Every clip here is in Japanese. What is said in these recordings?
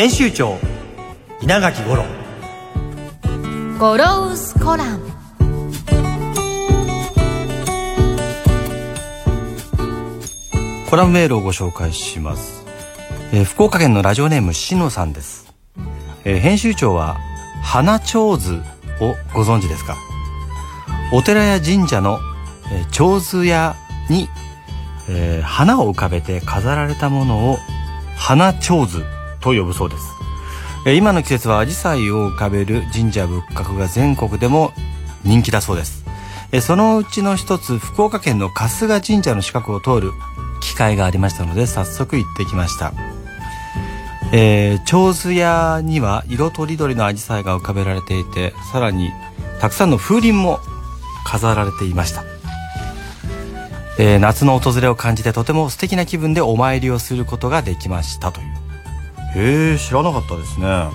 編集長稲垣五郎。ゴロウスコラム。コラムメールをご紹介します、えー、福岡県のラジオネームしのさんです、えー、編集長は花蝶図をご存知ですか？お寺や神社の、えー、蝶図屋に、えー、花を浮かべて飾られたものを花蝶図と呼ぶそうです。今の季節はアジサイを浮かべる神社仏閣が全国でも人気だそうです。そのうちの一つ、福岡県の春日神社の近くを通る機会がありましたので、早速行ってきました。えー、長図屋には色とりどりのアジサイが浮かべられていて、さらにたくさんの風鈴も飾られていました。えー、夏の訪れを感じてとても素敵な気分でお参りをすることができましたという。へえ知らなかったですね。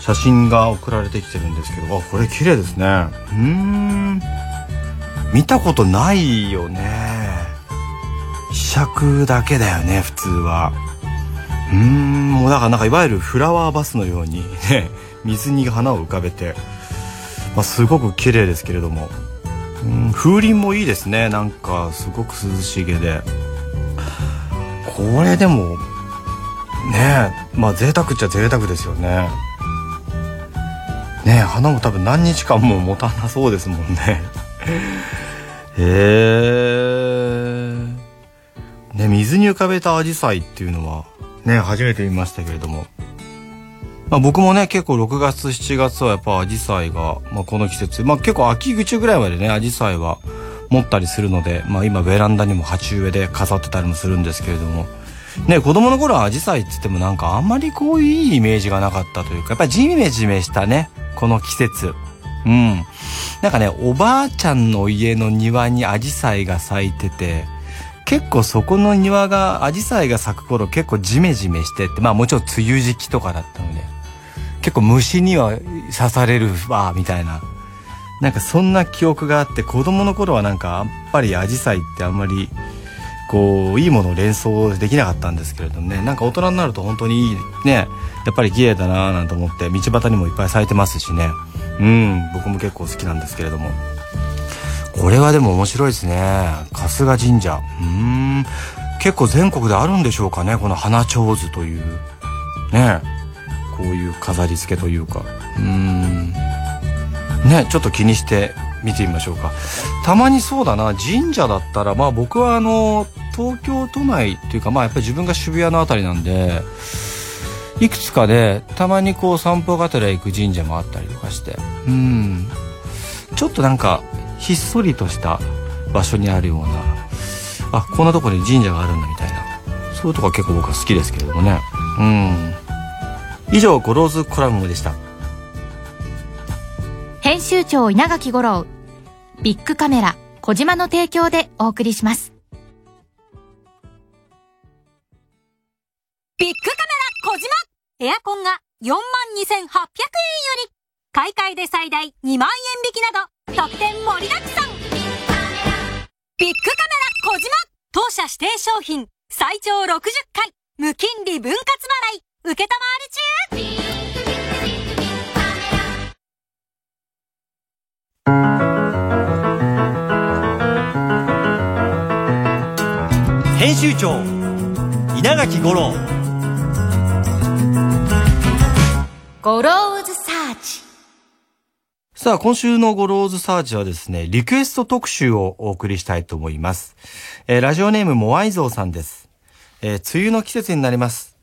写真が送られてきてるんですけどあこれ綺麗ですね。うん。見たことないよね。試着だけだよね普通は。うんもうだからなんかいわゆるフラワーバスのようにね水に花を浮かべて、まあ、すごく綺麗ですけれども。うん風鈴もいいですね。なんかすごく涼しげで。これでもねえ。まあ贅沢っちゃ贅沢ですよね。ねえ花も多分何日間も持たなそうですもんね。へえ。ね水に浮かべたアジサイっていうのはね初めて見ましたけれども。まあ、僕もね結構6月7月はやっぱアジサイが、まあ、この季節、まあ、結構秋口ぐらいまでねアジサイは持ったりするので、まあ、今ベランダにも鉢植えで飾ってたりもするんですけれども。ね、子供の頃はアジサイって言ってもなんかあんまりこういいイメージがなかったというか、やっぱりジメジメしたね、この季節。うん。なんかね、おばあちゃんの家の庭にアジサイが咲いてて、結構そこの庭が、アジサイが咲く頃結構ジメジメしてって、まあもちろん梅雨時期とかだったので、結構虫には刺されるわ、みたいな。なんかそんな記憶があって、子供の頃はなんかやっぱりアジサイってあんまりこういいものを連想できなかったんですけれどもね。なんか大人になると本当にいいね。やっぱり綺麗だなーなんて思って道端にもいっぱい咲いてますしね。うん。僕も結構好きなんですけれども。これはでも面白いですね。春日神社。うん。結構全国であるんでしょうかね。この花ちょうずという。ね。こういう飾り付けというか。うん。ねちょっと気にして見てみましょうか。たまにそうだな。神社だったらまあ僕はあの東京都内っていうかまあやっぱり自分が渋谷の辺りなんでいくつかでたまにこう散歩がてら行く神社もあったりとかして。うん。ちょっとなんかひっそりとした場所にあるようなあこんなとこに神社があるんだみたいな。そういうとこは結構僕は好きですけれどもね。うん。以上 Goro's Column でした。編集長稲垣吾郎。ビックカメラコジマの提供でお送りします。ビックカメラコジマ。エアコンが42,800円より。買い替えで最大2万円引きなど特典盛りだくさん。ビッグカメラ小島。当社指定商品最長60回。無金利分割払い。受けたまわり中。編集長稲垣吾郎 Goro's Searchさあ、今週の Goro's Search はですね、リクエスト特集をお送りしたいと思います。えー、ラジオネームモアイゾウさんです。えー、梅雨の季節になります。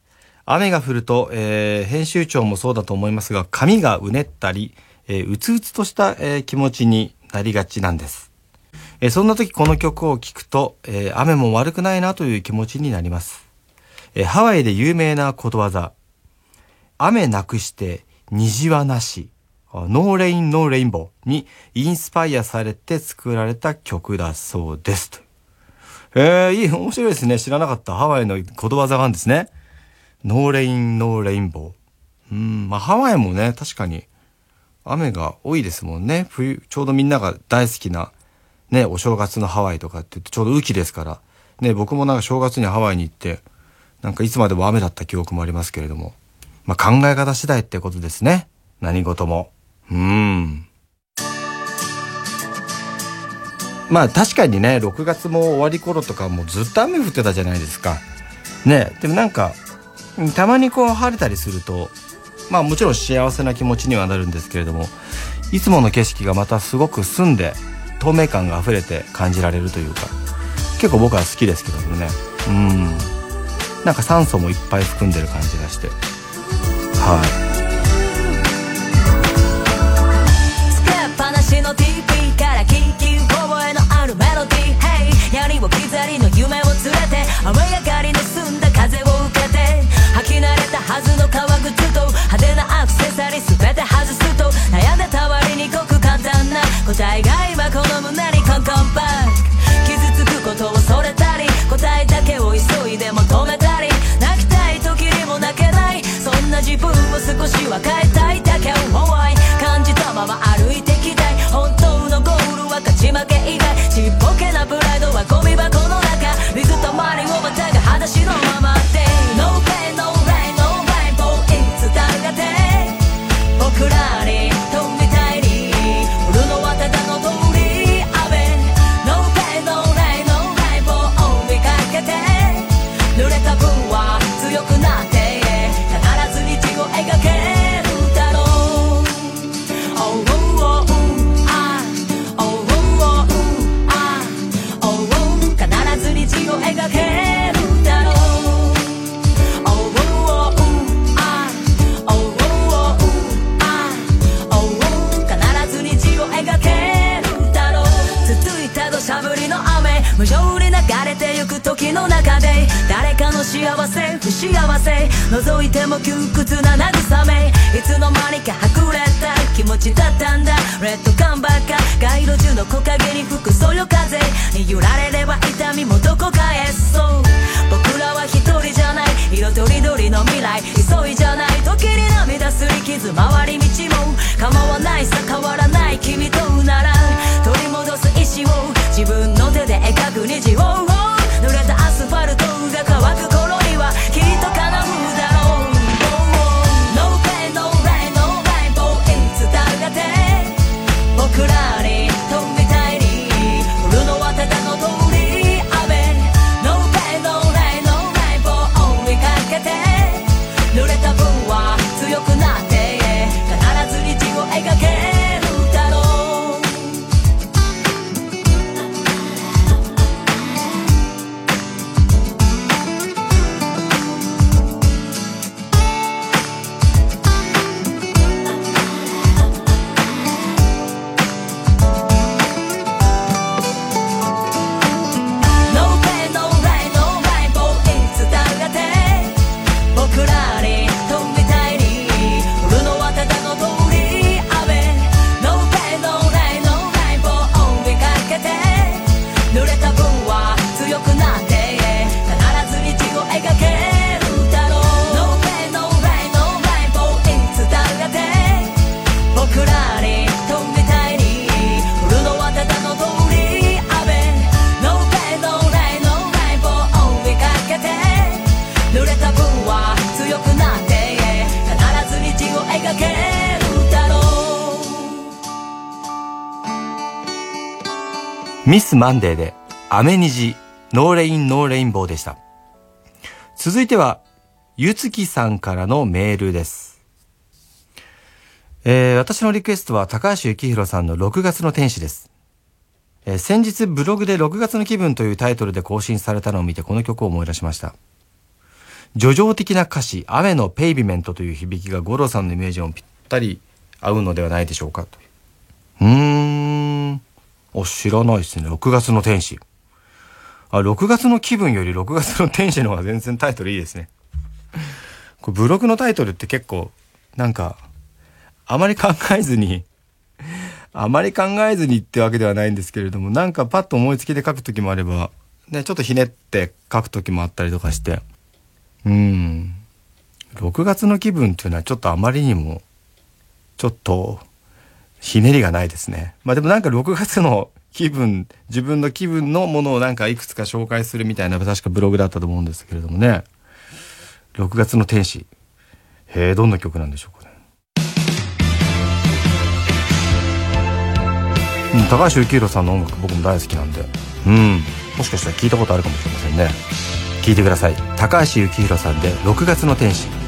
雨が降ると、えー、編集長もそうだと思いますが、髪がうねったり、えー、うつうつとした、えー、気持ちになりがちなんです。えそんな時この曲を聴くと、えー雨も悪くないなという気持ちになります。えハワイで有名なことわざ。雨なくして虹はなし。 No rain, no rainbow にインスパイアされて作られた曲だそうです。とえー、いい、面白いですね。知らなかった。ハワイのことわざがあるんですね。 No rain, no rainbow。うん、まあハワイもね、確かに雨が多いですもんね。冬、ちょうどみんなが大好きな、ね、お正月のハワイとかって言ってちょうど雨季ですから。ね、僕もなんか正月にハワイに行って、なんかいつまでも雨だった記憶もありますけれども。まあ考え方次第ってことですね。何事も。うーん。まあ確かにね、6月も終わり頃とかもうずっと雨降ってたじゃないですか。ね、でもなんか、たまにこう晴れたりすると、まあもちろん幸せな気持ちにはなるんですけれども、いつもの景色がまたすごく澄んで、透明感が溢れて感じられるというか、結構僕は好きですけどもね。うん。なんか酸素もいっぱい含んでる感じがして。はい。ミスマンデーで、雨虹、 No Rain No Rainbow でした。続いては、ゆつきさんからのメールです。えー、私のリクエストは高橋幸宏さんの6月の天使です。えー先日ブログで6月の気分というタイトルで更新されたのを見てこの曲を思い出しました。叙情的な歌詞、雨の pavement という響きが吾郎さんのイメージにもぴったり合うのではないでしょうかとう。うーん。お、知らないですね。6月の天使。あ、6月の気分より6月の天使の方が全然タイトルいいですね。これブログのタイトルって結構、なんか、あまり考えずにあまり考えずにってわけではないんですけれども、なんかパッと思いつきで書くときもあれば、ね、ちょっとひねって書くときもあったりとかして、うん。6月の気分っていうのはちょっとあまりにも、ちょっと、ひねりがないですね。まあでもなんか6月の気分、自分の気分のものをなんかいくつか紹介するみたいな確かブログだったと思うんですけれどもね。6月の天使。へえ、どんな曲なんでしょうかね。うん、高橋幸宏さんの音楽僕も大好きなんで。うん。もしかしたら聞いたことあるかもしれませんね。聞いてください。高橋幸宏さんで6月の天使。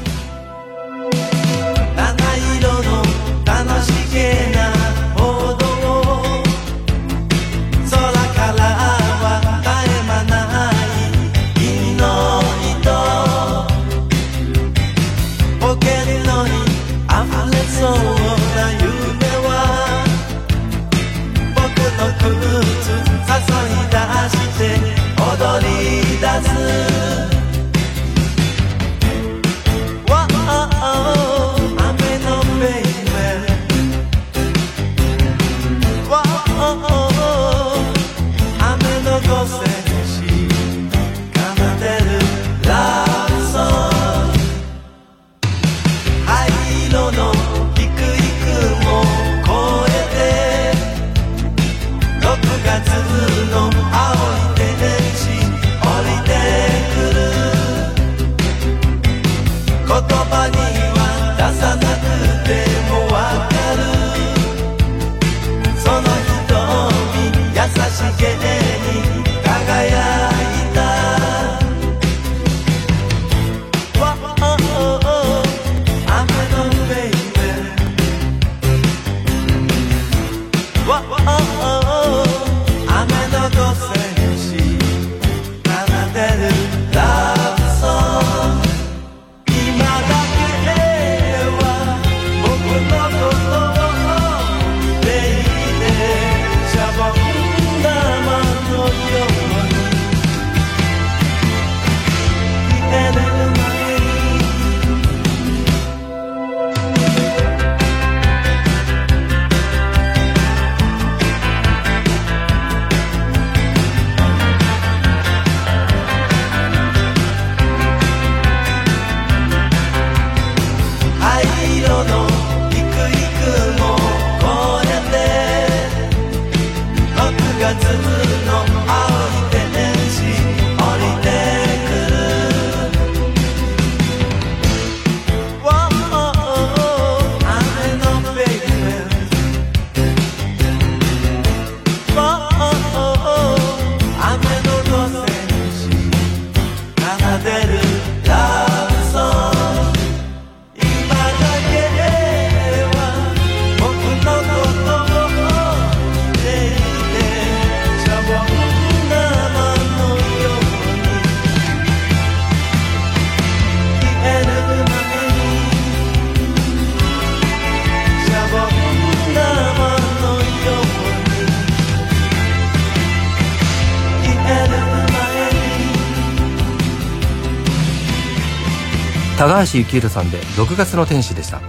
高橋幸宏さんで6月の天使でした。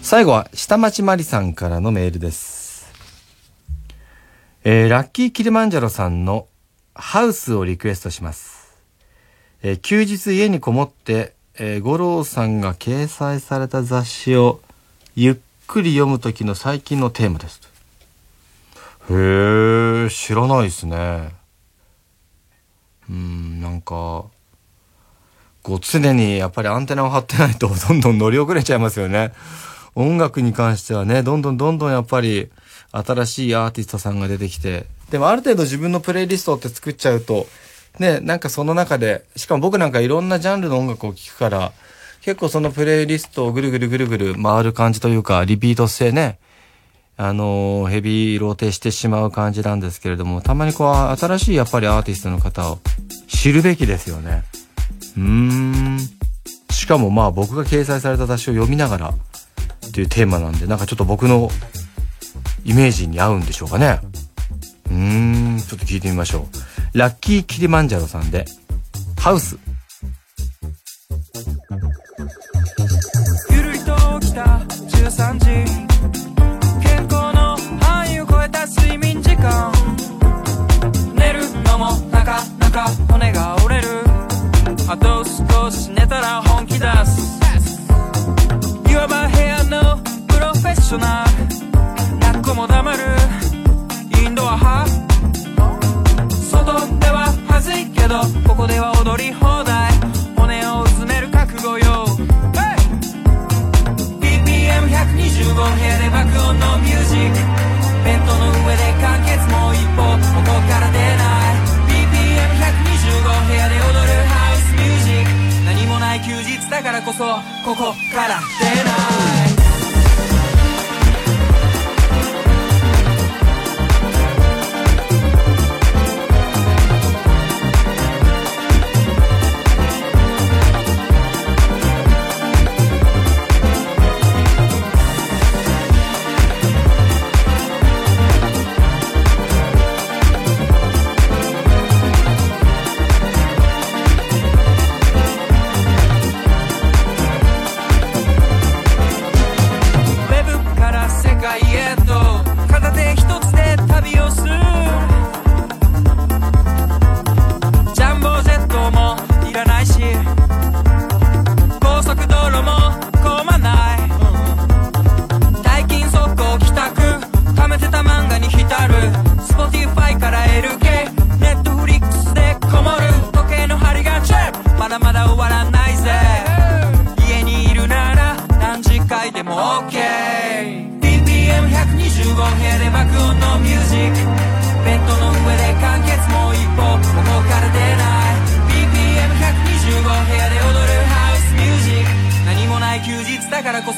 最後は下町まりさんからのメールです。えー、ラッキーキルマンジャロさんのハウスをリクエストします。えー、休日家にこもって、えー、五郎さんが掲載された雑誌をゆっくり読む時の最近のテーマです。へえ、知らないですね。うん、なんか、こう常にやっぱりアンテナを張ってないと どんどん乗り遅れちゃいますよね。音楽に関してはね、どんどんどんどんやっぱり新しいアーティストさんが出てきて、でもある程度自分のプレイリストって作っちゃうと、ね、なんかその中で、しかも僕なんかいろんなジャンルの音楽を聴くから、結構そのプレイリストをぐるぐるぐるぐる回る感じというか、リピートしてね、あの、ヘビーローテしてしまう感じなんですけれども、たまにこう、新しいやっぱりアーティストの方を知るべきですよね。うん。しかもまあ僕が掲載された雑誌を読みながらっていうテーマなんで、なんかちょっと僕のイメージに合うんでしょうかね。うーん、ちょっと聞いてみましょう。ラッキーキリマンジャロさんで、ハウス。ゆるりと起きた13時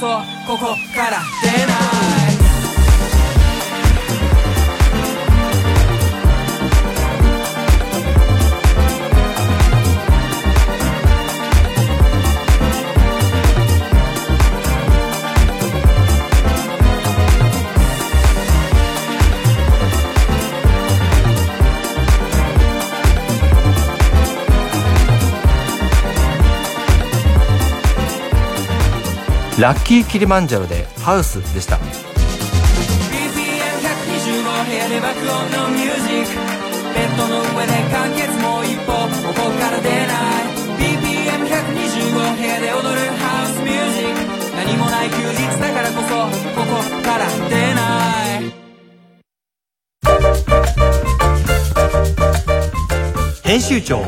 ここから出ないラッキーキリマンジャロでハウスでした。BPM125 部屋で爆音のミュージック。ベッドの上で完結もう一歩ここから出ない。BPM125 部屋で踊るハウスミュージック。何もない休日だからこそここから出ない。編集長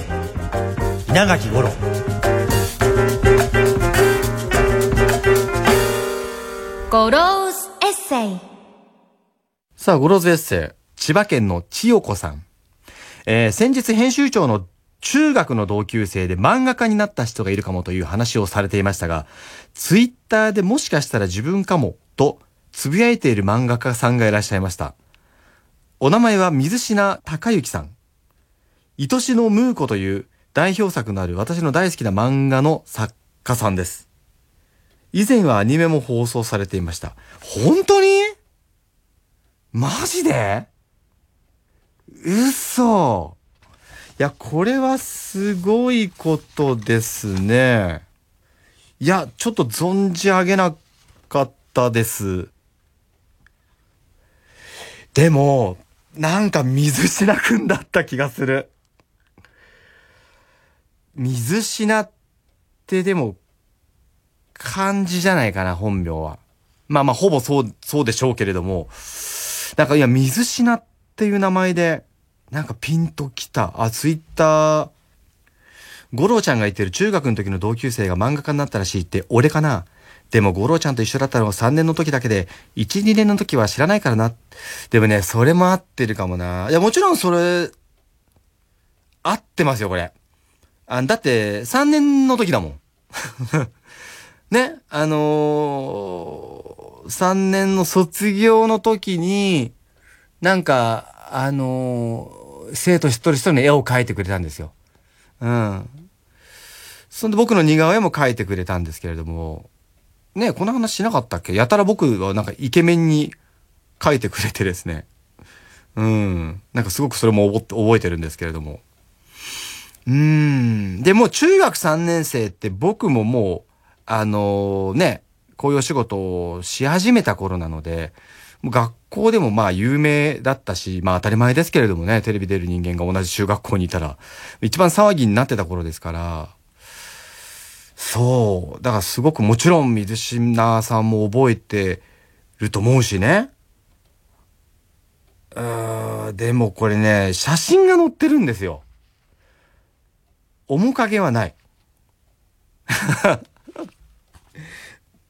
稲垣吾郎ゴローズエッセイさあ、ゴローズエッセイ。千葉県の千代子さん。えー先日編集長の中学の同級生で漫画家になった人がいるかもという話をされていましたが、ツイッターでもしかしたら自分かもとつぶやいている漫画家さんがいらっしゃいました。お名前は水品隆之さん。愛しのムーコという代表作のある私の大好きな漫画の作家さんです。以前はアニメも放送されていました。本当に？マジで？嘘。いや、これはすごいことですね。いや、ちょっと存じ上げなかったです。でも、なんか水品くんだった気がする。水品ってでも、漢字じゃないかな、本名は。まあまあ、ほぼそう、そうでしょうけれども、なんかいや、水品っていう名前で、なんかピンときた。あ、ツイッター、五郎ちゃんが言ってる中学の時の同級生が漫画家になったらしいって俺かなでも五郎ちゃんと一緒だったのは3年の時だけで、1、2年の時は知らないからな。でもね、それも合ってるかもな。いや、もちろんそれ、合ってますよ、これ。あ、だって、3年の時だもん。ね、あのー、3年の卒業の時に、なんか、あのー生徒一人一人の絵を描いてくれたんですよ。うん。そんで僕の似顔絵も描いてくれたんですけれども、ね、この話しなかったっけ？やたら僕はなんかイケメンに書いてくれてですね。うん。なんかすごくそれも覚えてるんですけれども。うん。で、もう中学3年生って僕ももう、あのね、こういうお仕事をし始めた頃なので、学校でもまあ有名だったし、まあ当たり前ですけれどもね、テレビ出る人間が同じ中学校にいたら、一番騒ぎになってた頃ですから、そう。だからすごくもちろん水島さんも覚えてると思うしね。うーん、でもこれね、写真が載ってるんですよ。面影はない。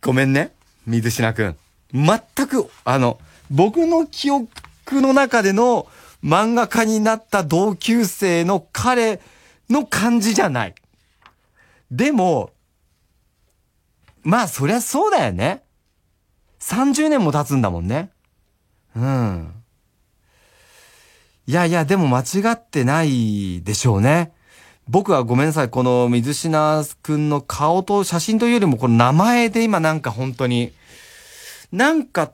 ごめんね、水品くん。全く、あの、僕の記憶の中での漫画家になった同級生の彼の感じじゃない。でも、まあそりゃそうだよね。30年も経つんだもんね。うん。いやいや、でも間違ってないでしょうね。僕はごめんなさい、この水品くんの顔と写真というよりも、この名前で今なんか本当に、なんか、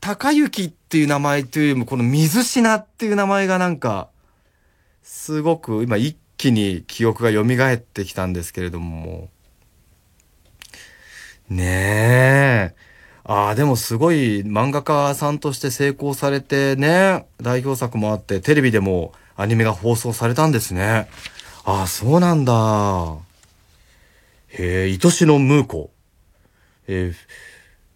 高雪っていう名前というよりも、この水品っていう名前がなんか、すごく今一気に記憶が蘇ってきたんですけれども。ねえ。ああ、でもすごい漫画家さんとして成功されてね、代表作もあって、テレビでもアニメが放送されたんですね。ああ、そうなんだ。へえ、愛しのムーコ。えー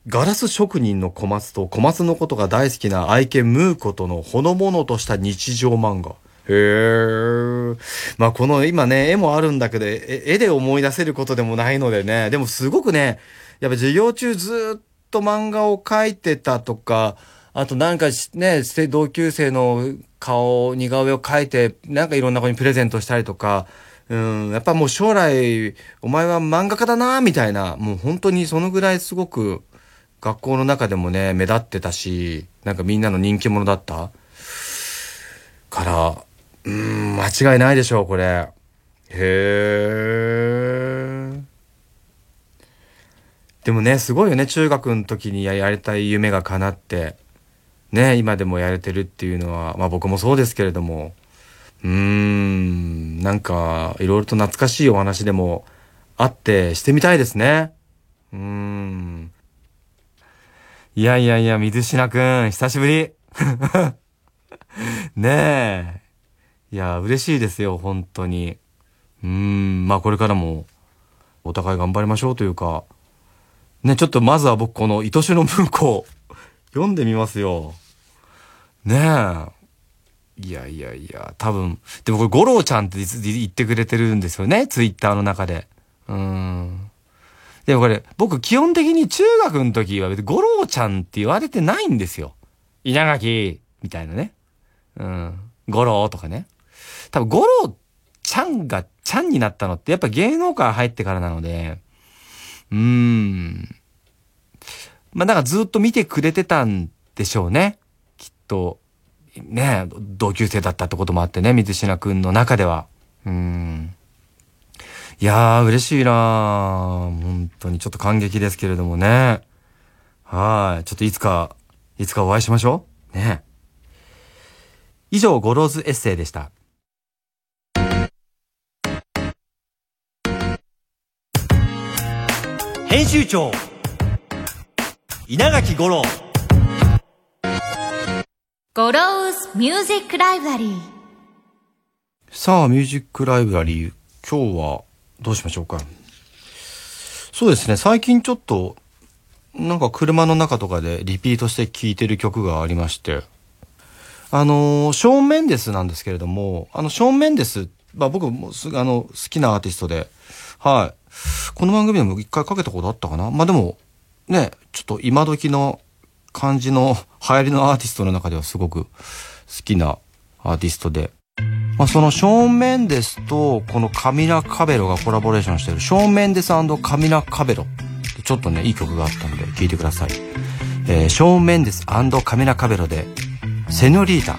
ガラス職人の小松と小松のことが大好きな愛犬ムーコとのほのぼのとした日常漫画。へえ。まあこの今ね、絵もあるんだけど、絵で思い出せることでもないのでね、でもすごくね、やっぱ授業中ずっと漫画を描いてたとか、あとなんかね、同級生の顔、似顔絵を描いて、なんかいろんな子にプレゼントしたりとか、うん、やっぱもう将来、お前は漫画家だな、みたいな、もう本当にそのぐらいすごく、学校の中でもね、目立ってたし、なんかみんなの人気者だった。から、うん、間違いないでしょう、これ。へえ。でもね、すごいよね、中学の時にやりたい夢が叶って、ね、今でもやれてるっていうのは、まあ僕もそうですけれども、うーん、なんか、いろいろと懐かしいお話でもあって、してみたいですね。うーん。いやいやいや、水品くん、久しぶり。ねえ。いや、嬉しいですよ、本当に。うーん、まあこれからも、お互い頑張りましょうというか、ね、ちょっとまずは僕この、愛しの文庫、読んでみますよ。ねえ。いやいやいや、多分、でもこれ、五郎ちゃんって言ってくれてるんですよね、ツイッターの中で。うん。でもこれ、僕基本的に中学の時は別に五郎ちゃんって言われてないんですよ。稲垣、みたいなね。うん。五郎とかね。多分五郎ちゃんがちゃんになったのってやっぱ芸能界入ってからなので、うーん。まあ、だからずっと見てくれてたんでしょうね。と、ね同級生だったってこともあってね、水品くんの中では。うん。いやー、嬉しいな本当にちょっと感激ですけれどもね。はい。ちょっといつか、いつかお会いしましょう。ね。以上、ゴローズエッセイでした。編集長稲垣吾郎ゴローズミュージックライブラリー。さあ、ミュージックライブラリー、今日はどうしましょうか？そうですね、最近ちょっと、なんか車の中とかでリピートして聴いてる曲がありまして、あのーショーン・メンデスなんですけれども、あの、ショーン・メンデス、まあ僕もすあの、好きなアーティストで、はい。この番組でも一回かけたことあったかな？まあでも、ね、ちょっと今時の感じの流行りのアーティストの中ではすごく好きなアーティストで、まあ、そのショーン・メンデスとこのカミラ・カベロがコラボレーションしてる。ショーン・メンデスカミラ・カベロ。ちょっとねいい曲があったので聴いてください、えーショーン・メンデスカミラ・カベロで「セニョリータ」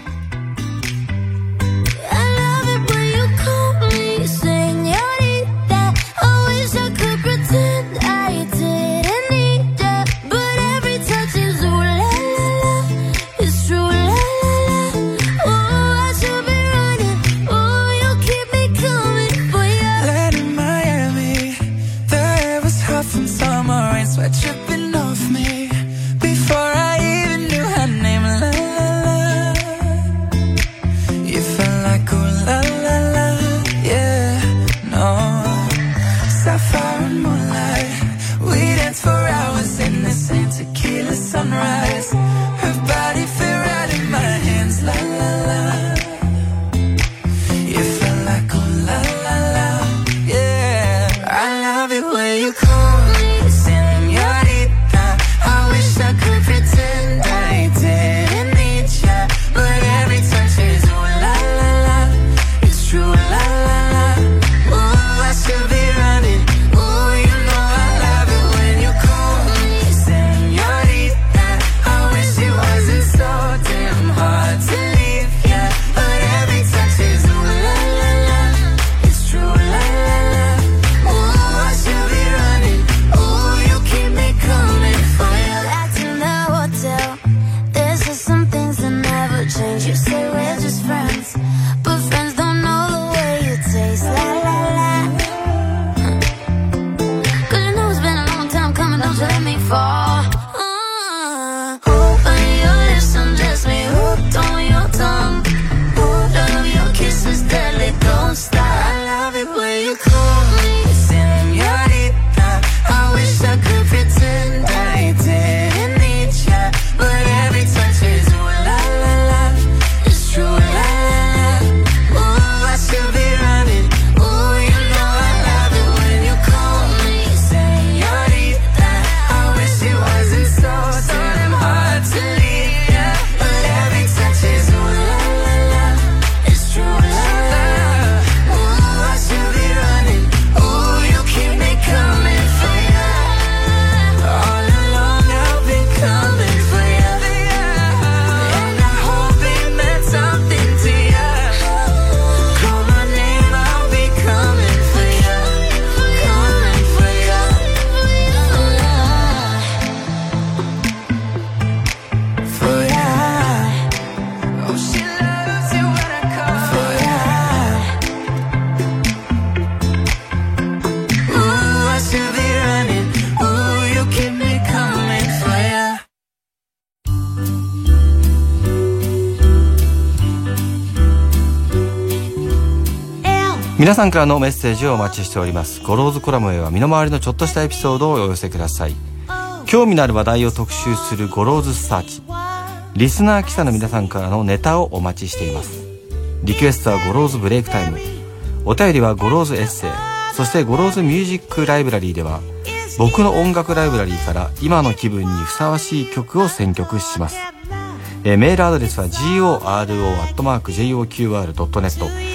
hot from summer rain, sweat dripping off me. 皆さんからのメッセージをお待ちしております。ゴローズコラムへは身の回りのちょっとしたエピソードをお寄せください。興味のある話題を特集するゴローズサーチ。リスナー記者の皆さんからのネタをお待ちしています。リクエストはゴローズブレイクタイム。お便りはゴローズエッセイ。そしてゴローズミュージックライブラリーでは僕の音楽ライブラリーから今の気分にふさわしい曲を選曲します。えメールアドレスは goro.joqr.net